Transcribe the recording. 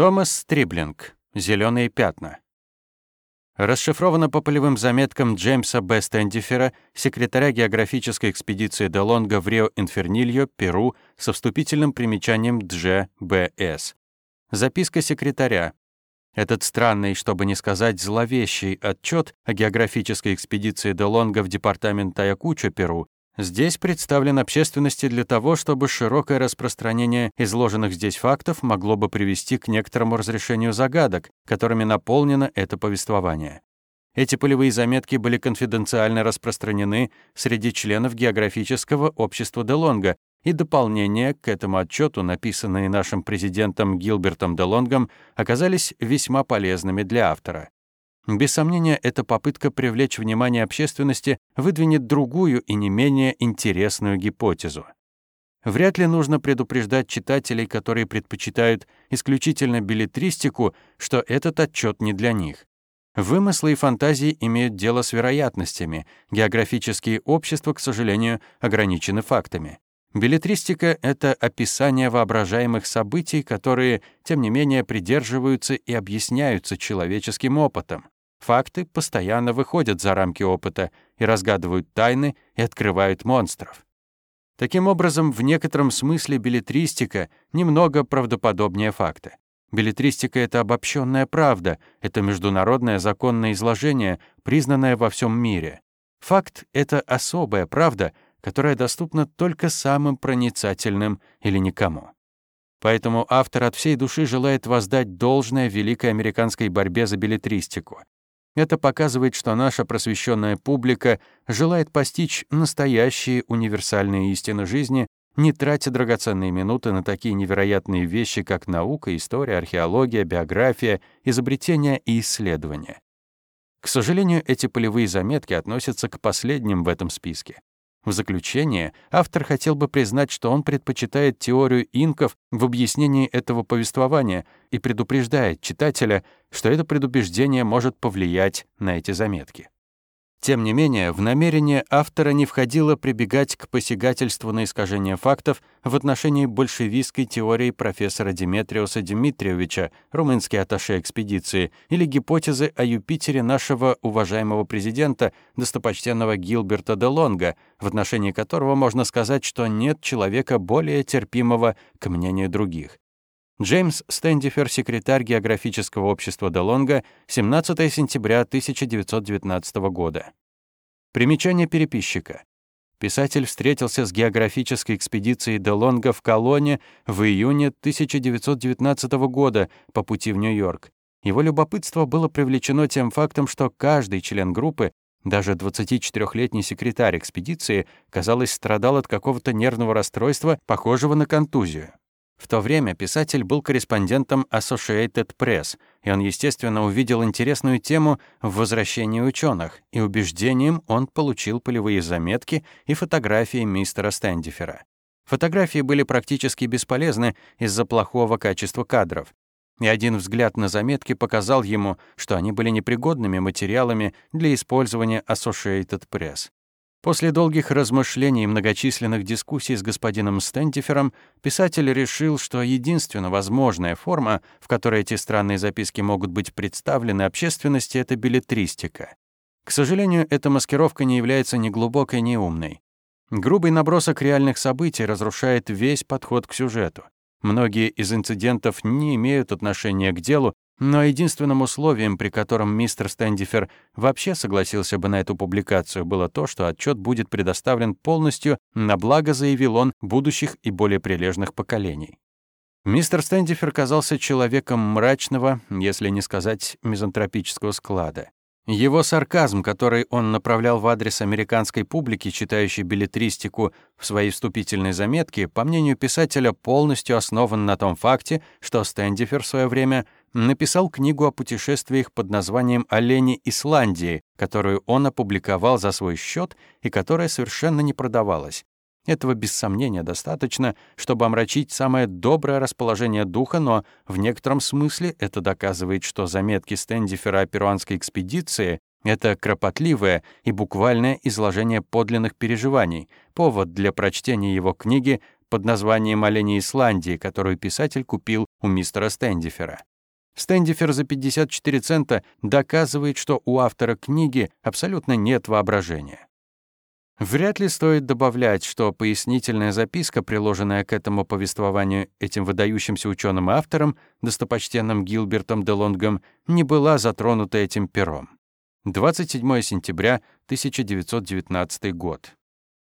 Томас Стриблинг. Зеленые пятна. Расшифровано по полевым заметкам Джеймса Б. Стендифера, секретаря географической экспедиции Делонга в Рио-Инфернильо, Перу, со вступительным примечанием Дж. Б. С. Записка секретаря. Этот странный, чтобы не сказать зловещий отчет о географической экспедиции Делонга в департамент Таякучо, Перу, здесь представлен общественности для того, чтобы широкое распространение изложенных здесь фактов могло бы привести к некоторому разрешению загадок, которыми наполнено это повествование. Эти полевые заметки были конфиденциально распространены среди членов географического общества Делонга, и дополнения к этому отчету, написанные нашим президентом Гилбертом Делонгом, оказались весьма полезными для автора. Без сомнения, эта попытка привлечь внимание общественности выдвинет другую и не менее интересную гипотезу. Вряд ли нужно предупреждать читателей, которые предпочитают исключительно билетристику, что этот отчет не для них. Вымыслы и фантазии имеют дело с вероятностями, географические общества, к сожалению, ограничены фактами. Билетристика — это описание воображаемых событий, которые, тем не менее, придерживаются и объясняются человеческим опытом. Факты постоянно выходят за рамки опыта и разгадывают тайны и открывают монстров. Таким образом, в некотором смысле билетристика немного правдоподобнее факта. Билетристика — это обобщенная правда, это международное законное изложение, признанное во всем мире. Факт — это особая правда — которая доступна только самым проницательным или никому. Поэтому автор от всей души желает воздать должное великой американской борьбе за билетристику. Это показывает, что наша просвещенная публика желает постичь настоящие универсальные истины жизни, не тратя драгоценные минуты на такие невероятные вещи, как наука, история, археология, биография, изобретения и исследования. К сожалению, эти полевые заметки относятся к последним в этом списке. В заключение автор хотел бы признать, что он предпочитает теорию инков в объяснении этого повествования и предупреждает читателя, что это предубеждение может повлиять на эти заметки. Тем не менее, в намерение автора не входило прибегать к посягательству на искажение фактов в отношении большевистской теории профессора Диметриуса Дмитриевича, румынский атташе экспедиции, или гипотезы о Юпитере нашего уважаемого президента, достопочтенного Гилберта де Лонга, в отношении которого можно сказать, что нет человека более терпимого к мнению других. Джеймс Стэндифер, секретарь географического общества Делонга, 17 сентября 1919 года. Примечание переписчика. Писатель встретился с географической экспедицией Делонга в Колоне в июне 1919 года по пути в Нью-Йорк. Его любопытство было привлечено тем фактом, что каждый член группы, даже 24-летний секретарь экспедиции, казалось, страдал от какого-то нервного расстройства, похожего на контузию. В то время писатель был корреспондентом Associated Press, и он, естественно, увидел интересную тему в возвращении ученых, и убеждением он получил полевые заметки и фотографии мистера Стэндифера. Фотографии были практически бесполезны из-за плохого качества кадров. И один взгляд на заметки показал ему, что они были непригодными материалами для использования Associated Press. После долгих размышлений и многочисленных дискуссий с господином Стентифером писатель решил, что единственно возможная форма, в которой эти странные записки могут быть представлены общественности, это билетристика. К сожалению, эта маскировка не является ни глубокой, ни умной. Грубый набросок реальных событий разрушает весь подход к сюжету. Многие из инцидентов не имеют отношения к делу, но единственным условием, при котором мистер Стэндифер вообще согласился бы на эту публикацию, было то, что отчет будет предоставлен полностью на благо, заявил он, будущих и более прилежных поколений. Мистер Стэндифер казался человеком мрачного, если не сказать мизантропического склада. Его сарказм, который он направлял в адрес американской публики, читающей билетристику в своей вступительной заметке, по мнению писателя, полностью основан на том факте, что Стэндифер в свое время написал книгу о путешествиях под названием «Олени Исландии», которую он опубликовал за свой счет и которая совершенно не продавалась. Этого без сомнения достаточно, чтобы омрачить самое доброе расположение духа, но в некотором смысле это доказывает, что заметки Стэндифера о перуанской экспедиции — это кропотливое и буквальное изложение подлинных переживаний, повод для прочтения его книги под названием «Олени Исландии», которую писатель купил у мистера Стэндифера. Стендифер за 54 цента доказывает, что у автора книги абсолютно нет воображения. Вряд ли стоит добавлять, что пояснительная записка, приложенная к этому повествованию этим выдающимся ученым автором, достопочтенным Гилбертом де Лонгом, не была затронута этим пером. 27 сентября 1919 год.